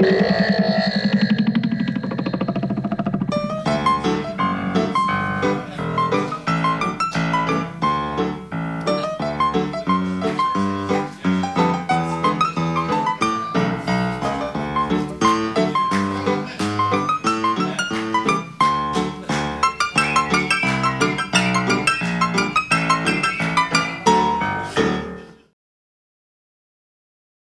Yeah.